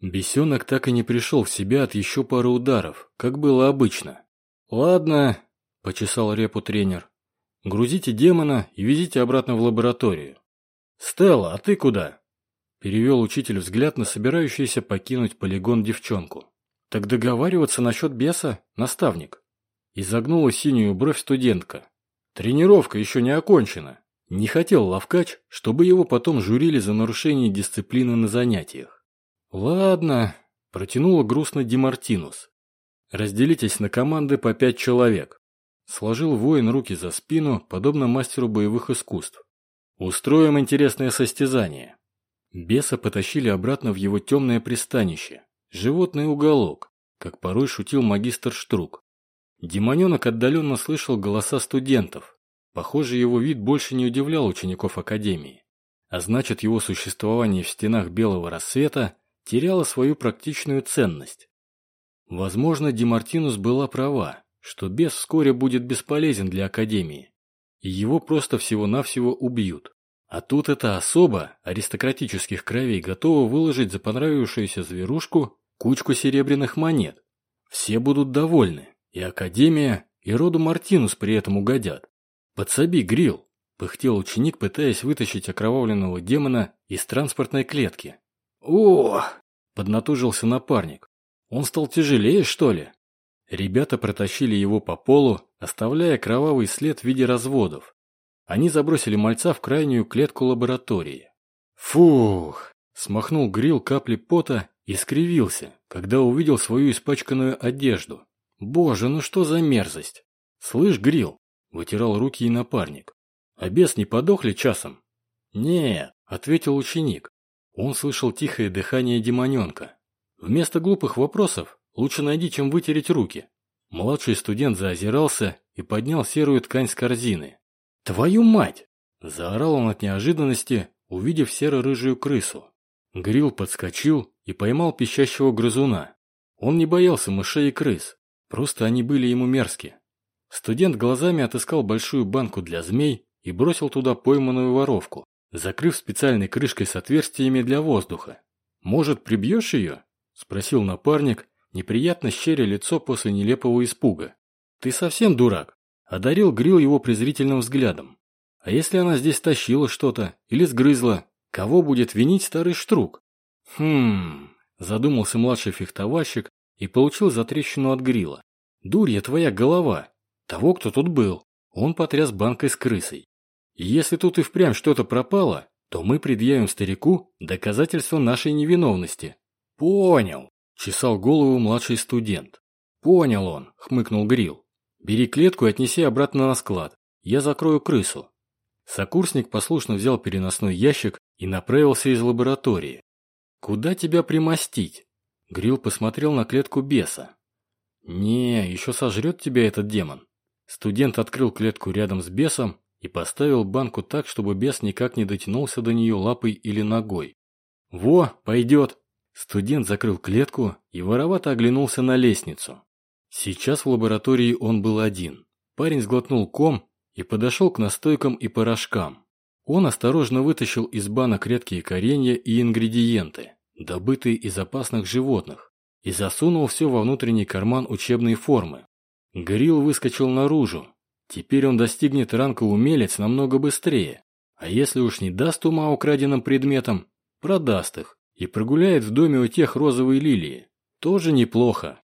Бесенок так и не пришел в себя от еще пары ударов, как было обычно. «Ладно», – почесал репу тренер. «Грузите демона и везите обратно в лабораторию». «Стелла, а ты куда?» Перевел учитель взгляд на собирающуюся покинуть полигон девчонку. «Так договариваться насчет беса, наставник?» Изогнула синюю бровь студентка. «Тренировка еще не окончена». Не хотел Лавкач, чтобы его потом журили за нарушение дисциплины на занятиях. «Ладно», – протянула грустно Демартинус. «Разделитесь на команды по пять человек». Сложил воин руки за спину, подобно мастеру боевых искусств. «Устроим интересное состязание». Беса потащили обратно в его темное пристанище, животный уголок, как порой шутил магистр Штрук. Демоненок отдаленно слышал голоса студентов. Похоже, его вид больше не удивлял учеников Академии. А значит, его существование в стенах Белого Рассвета теряло свою практичную ценность. Возможно, Демартинус была права, что бес вскоре будет бесполезен для Академии, и его просто всего-навсего убьют. А тут эта особа аристократических кровей готова выложить за понравившуюся зверушку кучку серебряных монет. Все будут довольны, и Академия, и роду Мартинус при этом угодят. «Подсоби, Грил!» – пыхтел ученик, пытаясь вытащить окровавленного демона из транспортной клетки. «О!» – поднатужился напарник. «Он стал тяжелее, что ли?» Ребята протащили его по полу, оставляя кровавый след в виде разводов. Они забросили мальца в крайнюю клетку лаборатории. «Фух!» – смахнул Грил капли пота и скривился, когда увидел свою испачканную одежду. «Боже, ну что за мерзость!» «Слышь, Грил!» – вытирал руки и напарник. «А бес не подохли часом?» «Нет», – ответил ученик. Он слышал тихое дыхание демоненка. Вместо глупых вопросов лучше найди, чем вытереть руки. Младший студент заозирался и поднял серую ткань с корзины. «Твою мать!» – заорал он от неожиданности, увидев серо-рыжую крысу. Грил подскочил и поймал пищащего грызуна. Он не боялся мышей и крыс, просто они были ему мерзкие. Студент глазами отыскал большую банку для змей и бросил туда пойманную воровку, закрыв специальной крышкой с отверстиями для воздуха. «Может, прибьешь ее?» – спросил напарник, неприятно щеря лицо после нелепого испуга. «Ты совсем дурак?» Одарил Грил его презрительным взглядом. А если она здесь тащила что-то или сгрызла, кого будет винить старый штрук? Хм, задумался младший фехтовальщик и получил затрещину от Грила. Дурья твоя голова. Того, кто тут был. Он потряс банкой с крысой. И если тут и впрямь что-то пропало, то мы предъявим старику доказательство нашей невиновности. Понял, чесал голову младший студент. Понял он, хмыкнул Грил. Бери клетку и отнеси обратно на склад. Я закрою крысу. Сокурсник послушно взял переносной ящик и направился из лаборатории. Куда тебя примостить? Грил посмотрел на клетку беса. Не, еще сожрет тебя этот демон. Студент открыл клетку рядом с бесом и поставил банку так, чтобы бес никак не дотянулся до нее лапой или ногой. «Во, пойдет!» Студент закрыл клетку и воровато оглянулся на лестницу. Сейчас в лаборатории он был один. Парень сглотнул ком и подошел к настойкам и порошкам. Он осторожно вытащил из банок редкие коренья и ингредиенты, добытые из опасных животных, и засунул все во внутренний карман учебной формы. Грил выскочил наружу. Теперь он достигнет ранга умелец намного быстрее. А если уж не даст ума украденным предметам, продаст их и прогуляет в доме у тех розовой лилии. Тоже неплохо.